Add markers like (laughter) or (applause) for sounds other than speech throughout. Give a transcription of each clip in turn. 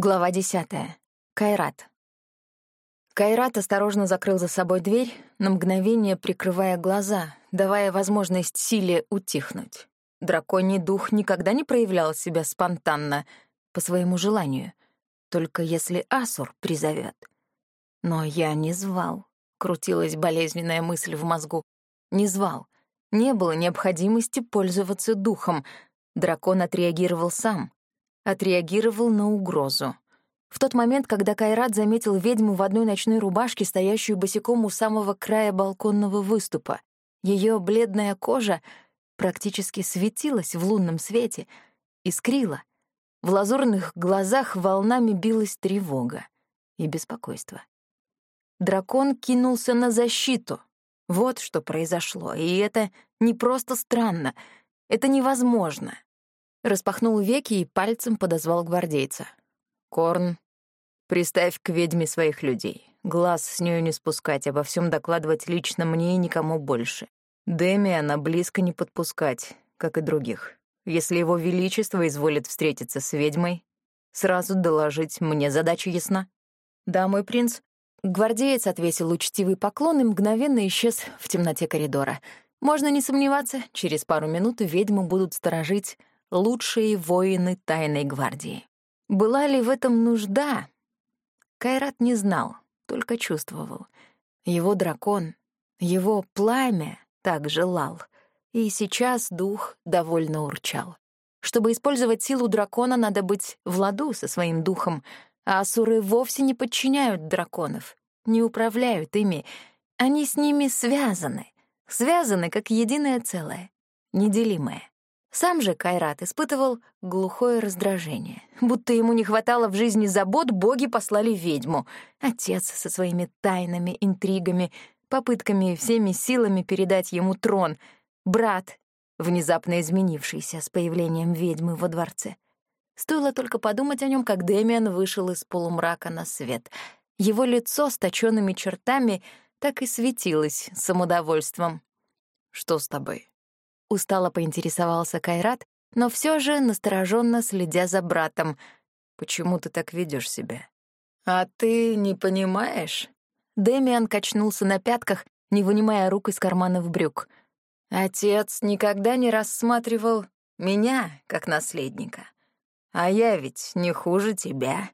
Глава десятая. Кайрат. Кайрат осторожно закрыл за собой дверь, на мгновение прикрывая глаза, давая возможность силе утихнуть. Драконий дух никогда не проявлял себя спонтанно, по своему желанию, только если Асур призовет. Но я не звал. Крутилась болезненная мысль в мозгу. Не звал. Не было необходимости пользоваться духом. Дракон отреагировал сам — отреагировал на угрозу. В тот момент, когда Кайрат заметил ведьму в одной ночной рубашке, стоящую босиком у самого края балконного выступа, ее бледная кожа практически светилась в лунном свете, искрила. В лазурных глазах волнами билась тревога и беспокойство. Дракон кинулся на защиту. Вот что произошло, и это не просто странно, это невозможно. Распахнул веки и пальцем подозвал гвардейца. «Корн, приставь к ведьме своих людей. Глаз с нею не спускать, обо всем докладывать лично мне и никому больше. Демиана близко не подпускать, как и других. Если его величество изволит встретиться с ведьмой, сразу доложить мне задача ясна». «Да, мой принц». Гвардеец отвесил учтивый поклон и мгновенно исчез в темноте коридора. Можно не сомневаться, через пару минут ведьму будут сторожить лучшие воины тайной гвардии. Была ли в этом нужда? Кайрат не знал, только чувствовал. Его дракон, его пламя так желал, и сейчас дух довольно урчал. Чтобы использовать силу дракона, надо быть в ладу со своим духом, а асуры вовсе не подчиняют драконов, не управляют ими. Они с ними связаны, связаны как единое целое, неделимое. Сам же Кайрат испытывал глухое раздражение. Будто ему не хватало в жизни забот, боги послали ведьму. Отец со своими тайнами, интригами, попытками всеми силами передать ему трон. Брат, внезапно изменившийся с появлением ведьмы во дворце. Стоило только подумать о нем, как Дэмиан вышел из полумрака на свет. Его лицо с точёными чертами так и светилось самодовольством. «Что с тобой?» Устало поинтересовался Кайрат, но все же настороженно следя за братом. «Почему ты так ведешь себя?» «А ты не понимаешь?» Дэмиан качнулся на пятках, не вынимая рук из карманов брюк. «Отец никогда не рассматривал меня как наследника. А я ведь не хуже тебя.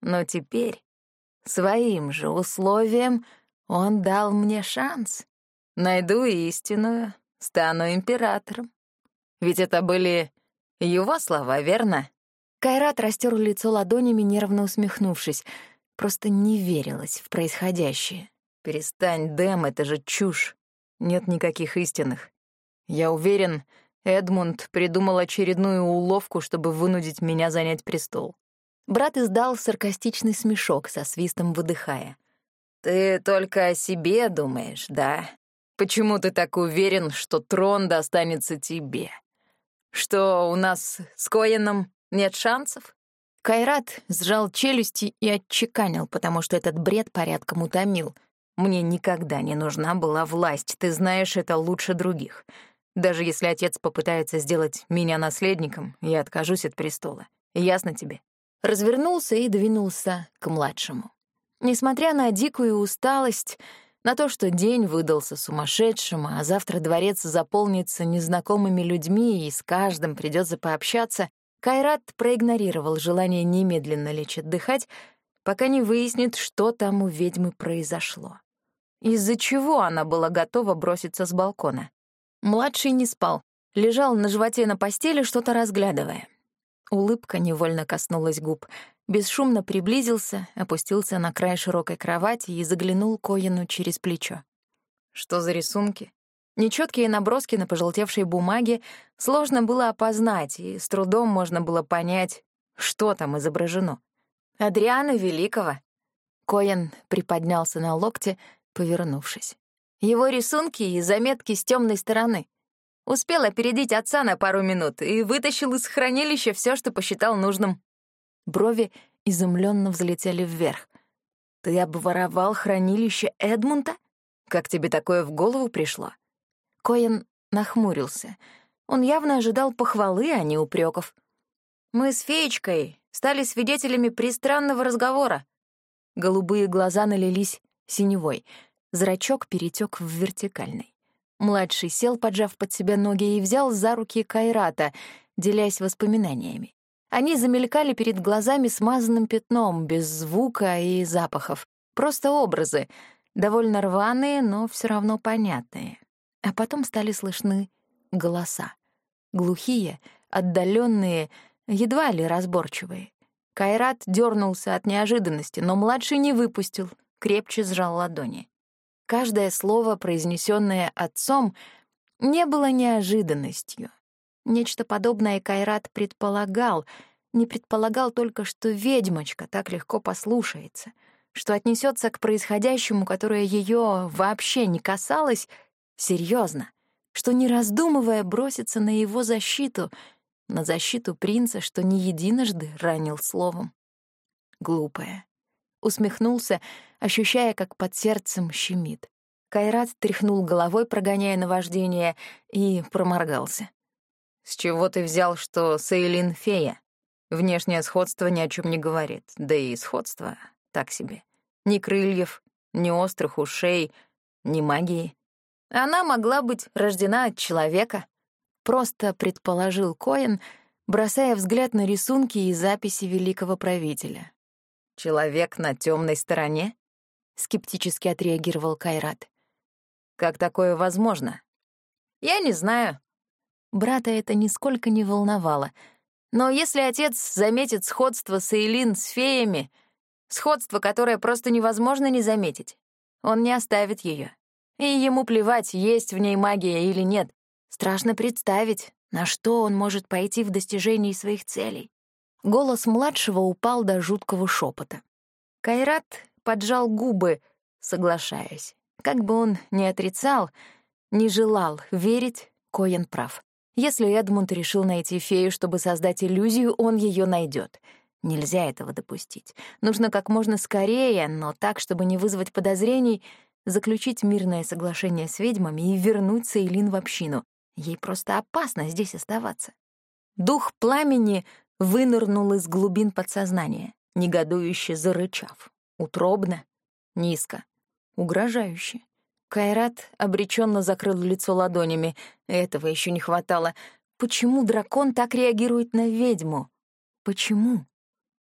Но теперь, своим же условием, он дал мне шанс. Найду истинную, стану императором. Ведь это были его слова, верно? Кайрат растер лицо ладонями, нервно усмехнувшись. Просто не верилось в происходящее. «Перестань, Дэм, это же чушь. Нет никаких истинных. Я уверен, Эдмунд придумал очередную уловку, чтобы вынудить меня занять престол». Брат издал саркастичный смешок, со свистом выдыхая. «Ты только о себе думаешь, да? Почему ты так уверен, что трон достанется тебе? Что у нас с Коином нет шансов?» Кайрат сжал челюсти и отчеканил, потому что этот бред порядком утомил. «Мне никогда не нужна была власть, ты знаешь это лучше других. Даже если отец попытается сделать меня наследником, я откажусь от престола. Ясно тебе?» Развернулся и двинулся к младшему. Несмотря на дикую усталость, на то, что день выдался сумасшедшим, а завтра дворец заполнится незнакомыми людьми и с каждым придется пообщаться, Кайрат проигнорировал желание немедленно лечь отдыхать, пока не выяснит, что там у ведьмы произошло. Из-за чего она была готова броситься с балкона? Младший не спал, лежал на животе на постели, что-то разглядывая. Улыбка невольно коснулась губ — бесшумно приблизился, опустился на край широкой кровати и заглянул Коину через плечо. Что за рисунки? Нечеткие наброски на пожелтевшей бумаге сложно было опознать, и с трудом можно было понять, что там изображено. «Адриана Великого!» Коэн приподнялся на локте, повернувшись. Его рисунки и заметки с темной стороны. Успел опередить отца на пару минут и вытащил из хранилища все, что посчитал нужным. Брови изумленно взлетели вверх. «Ты обворовал хранилище Эдмунда? Как тебе такое в голову пришло?» Коэн нахмурился. Он явно ожидал похвалы, а не упреков. «Мы с феечкой стали свидетелями пристранного разговора. Голубые глаза налились синевой, зрачок перетек в вертикальный. Младший сел, поджав под себя ноги, и взял за руки Кайрата, делясь воспоминаниями. Они замелькали перед глазами смазанным пятном, без звука и запахов. Просто образы, довольно рваные, но все равно понятные. А потом стали слышны голоса. Глухие, отдаленные, едва ли разборчивые. Кайрат дернулся от неожиданности, но младший не выпустил, крепче сжал ладони. Каждое слово, произнесенное отцом, не было неожиданностью. Нечто подобное Кайрат предполагал, не предполагал только, что ведьмочка так легко послушается, что отнесется к происходящему, которое ее вообще не касалось, серьезно, что, не раздумывая, бросится на его защиту, на защиту принца, что не единожды ранил словом. Глупая. Усмехнулся, ощущая, как под сердцем щемит. Кайрат тряхнул головой, прогоняя наваждение, и проморгался. «С чего ты взял, что Сейлин — фея? Внешнее сходство ни о чем не говорит, да и сходство так себе. Ни крыльев, ни острых ушей, ни магии. Она могла быть рождена от человека», — просто предположил Коэн, бросая взгляд на рисунки и записи великого правителя. «Человек на темной стороне?» — скептически отреагировал Кайрат. «Как такое возможно?» «Я не знаю», Брата это нисколько не волновало. Но если отец заметит сходство с Эйлин с феями, сходство, которое просто невозможно не заметить, он не оставит ее. И ему плевать, есть в ней магия или нет. Страшно представить, на что он может пойти в достижении своих целей. Голос младшего упал до жуткого шепота. Кайрат поджал губы, соглашаясь. Как бы он ни отрицал, не желал верить, Коен прав. Если Эдмунд решил найти фею, чтобы создать иллюзию, он ее найдет. Нельзя этого допустить. Нужно как можно скорее, но так, чтобы не вызвать подозрений, заключить мирное соглашение с ведьмами и вернуть Сейлин в общину. Ей просто опасно здесь оставаться. Дух пламени вынырнул из глубин подсознания, негодующе зарычав. Утробно, низко, угрожающе. Кайрат обреченно закрыл лицо ладонями. Этого еще не хватало. Почему дракон так реагирует на ведьму? Почему?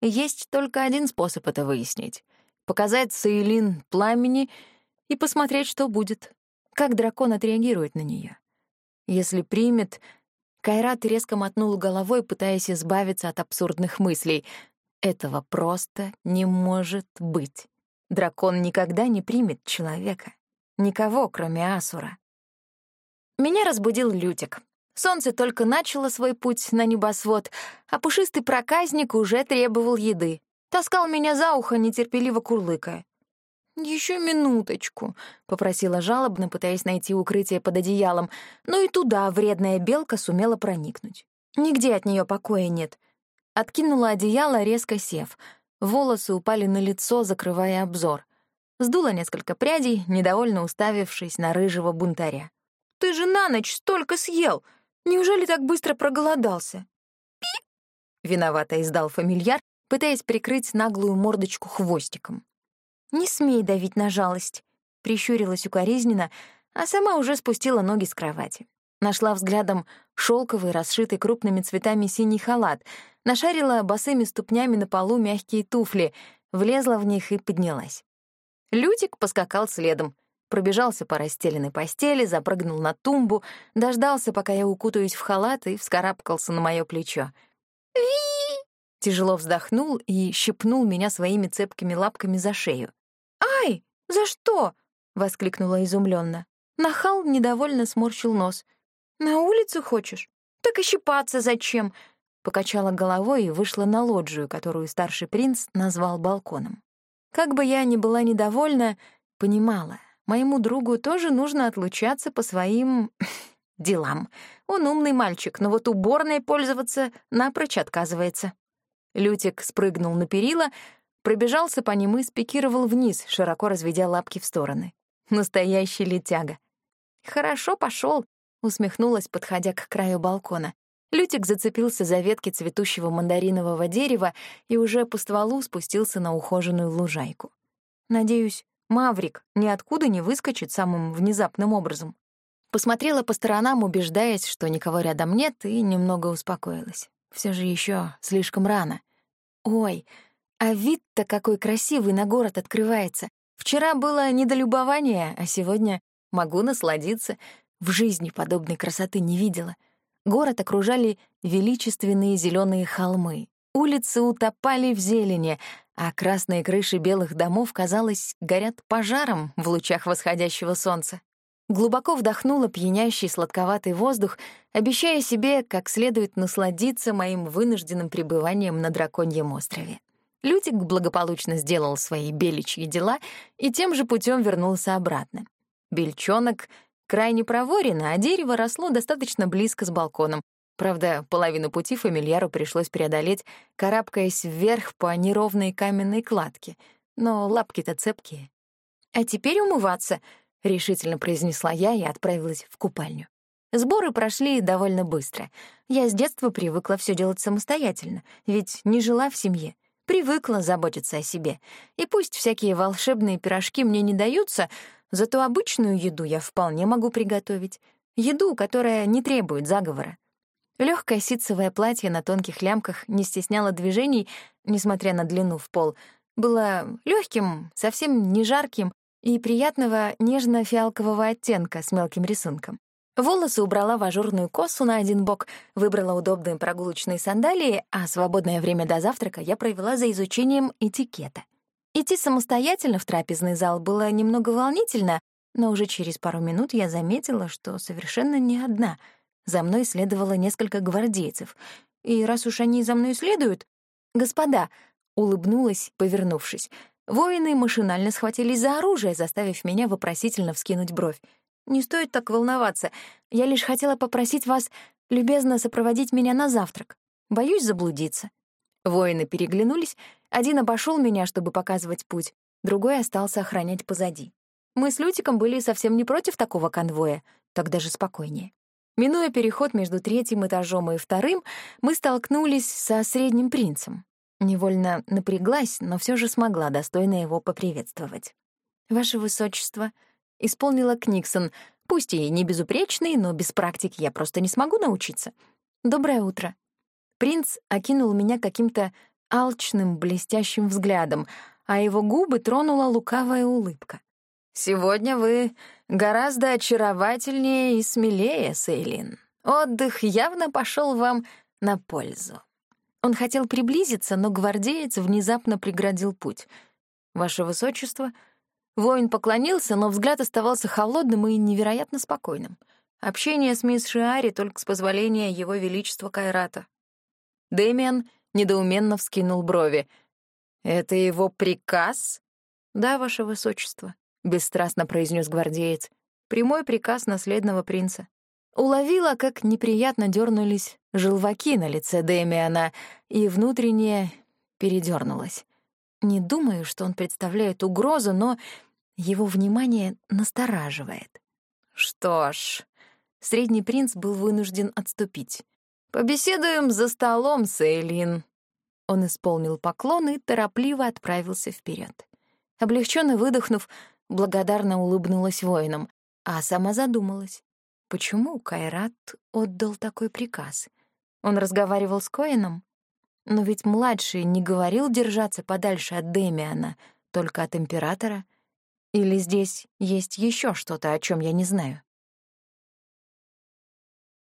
Есть только один способ это выяснить. Показать Саилин пламени и посмотреть, что будет. Как дракон отреагирует на нее. Если примет... Кайрат резко мотнул головой, пытаясь избавиться от абсурдных мыслей. Этого просто не может быть. Дракон никогда не примет человека. Никого, кроме Асура. Меня разбудил Лютик. Солнце только начало свой путь на небосвод, а пушистый проказник уже требовал еды. Таскал меня за ухо, нетерпеливо курлыкая. Еще минуточку», — попросила жалобно, пытаясь найти укрытие под одеялом, но и туда вредная белка сумела проникнуть. Нигде от нее покоя нет. Откинула одеяло, резко сев. Волосы упали на лицо, закрывая обзор. Сдула несколько прядей, недовольно уставившись на рыжего бунтаря. «Ты же на ночь столько съел! Неужели так быстро проголодался?» «Пи!» — виновато издал фамильяр, пытаясь прикрыть наглую мордочку хвостиком. «Не смей давить на жалость», — прищурилась укоризненно, а сама уже спустила ноги с кровати. Нашла взглядом шелковый, расшитый крупными цветами синий халат, нашарила босыми ступнями на полу мягкие туфли, влезла в них и поднялась. Лютик поскакал следом, пробежался по расстеленной постели, запрыгнул на тумбу, дождался, пока я укутаюсь в халат, и вскарабкался на мое плечо. ви Тяжело вздохнул и щипнул меня своими цепкими лапками за шею. «Ай, за что?» — воскликнула изумленно. Нахал недовольно сморщил нос. «На улицу хочешь? Так и щипаться зачем?» Покачала головой и вышла на лоджию, которую старший принц назвал балконом. Как бы я ни была недовольна, понимала, моему другу тоже нужно отлучаться по своим (laughs) делам. Он умный мальчик, но вот уборной пользоваться напрочь отказывается. Лютик спрыгнул на перила, пробежался по ним и спикировал вниз, широко разведя лапки в стороны. Настоящий летяга. «Хорошо пошел, усмехнулась, подходя к краю балкона. Лютик зацепился за ветки цветущего мандаринового дерева и уже по стволу спустился на ухоженную лужайку. Надеюсь, Маврик ниоткуда не выскочит самым внезапным образом. Посмотрела по сторонам, убеждаясь, что никого рядом нет, и немного успокоилась. Все же еще слишком рано. Ой, а вид-то какой красивый на город открывается. Вчера было недолюбование, а сегодня могу насладиться. В жизни подобной красоты не видела. Город окружали величественные зеленые холмы. Улицы утопали в зелени, а красные крыши белых домов, казалось, горят пожаром в лучах восходящего солнца. Глубоко вдохнула пьянящий сладковатый воздух, обещая себе как следует насладиться моим вынужденным пребыванием на Драконьем острове. Лютик благополучно сделал свои беличьи дела и тем же путем вернулся обратно. Бельчонок крайне проворен, а дерево росло достаточно близко с балконом. Правда, половину пути фамильяру пришлось преодолеть, карабкаясь вверх по неровной каменной кладке. Но лапки-то цепкие. «А теперь умываться», — решительно произнесла я и отправилась в купальню. Сборы прошли довольно быстро. Я с детства привыкла все делать самостоятельно, ведь не жила в семье. Привыкла заботиться о себе. И пусть всякие волшебные пирожки мне не даются, зато обычную еду я вполне могу приготовить. Еду, которая не требует заговора. Легкое ситцевое платье на тонких лямках не стесняло движений, несмотря на длину в пол. Было легким, совсем не жарким и приятного нежно-фиалкового оттенка с мелким рисунком. Волосы убрала в ажурную косу на один бок, выбрала удобные прогулочные сандалии, а свободное время до завтрака я провела за изучением этикета. Идти самостоятельно в трапезный зал было немного волнительно, но уже через пару минут я заметила, что совершенно не одна. За мной следовало несколько гвардейцев. И раз уж они за мной следуют... «Господа!» — улыбнулась, повернувшись. Воины машинально схватились за оружие, заставив меня вопросительно вскинуть бровь. Не стоит так волноваться. Я лишь хотела попросить вас любезно сопроводить меня на завтрак. Боюсь заблудиться». Воины переглянулись. Один обошел меня, чтобы показывать путь, другой остался охранять позади. Мы с Лютиком были совсем не против такого конвоя, так даже спокойнее. Минуя переход между третьим этажом и вторым, мы столкнулись со средним принцем. Невольно напряглась, но все же смогла достойно его поприветствовать. «Ваше высочество», Исполнила Книксон. Пусть и не безупречный, но без практики я просто не смогу научиться. Доброе утро. Принц окинул меня каким-то алчным, блестящим взглядом, а его губы тронула лукавая улыбка. «Сегодня вы гораздо очаровательнее и смелее, Сейлин. Отдых явно пошел вам на пользу». Он хотел приблизиться, но гвардеец внезапно преградил путь. «Ваше высочество», Воин поклонился, но взгляд оставался холодным и невероятно спокойным. Общение с мисс Шиари только с позволения его величества Кайрата. Дэмиан недоуменно вскинул брови. «Это его приказ?» «Да, ваше высочество», — бесстрастно произнес гвардеец. «Прямой приказ наследного принца». Уловила, как неприятно дернулись желваки на лице Дэмиана, и внутренне передернулась. Не думаю, что он представляет угрозу, но его внимание настораживает. Что ж, средний принц был вынужден отступить. «Побеседуем за столом, Сейлин». Он исполнил поклон и торопливо отправился вперед. Облегченно выдохнув, благодарно улыбнулась воинам, а сама задумалась, почему Кайрат отдал такой приказ. Он разговаривал с Коином? Но ведь младший не говорил держаться подальше от Демиана, только от императора — или здесь есть еще что-то, о чем я не знаю?